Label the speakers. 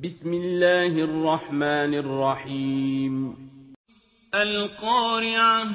Speaker 1: بسم الله الرحمن الرحيم.
Speaker 2: القارعة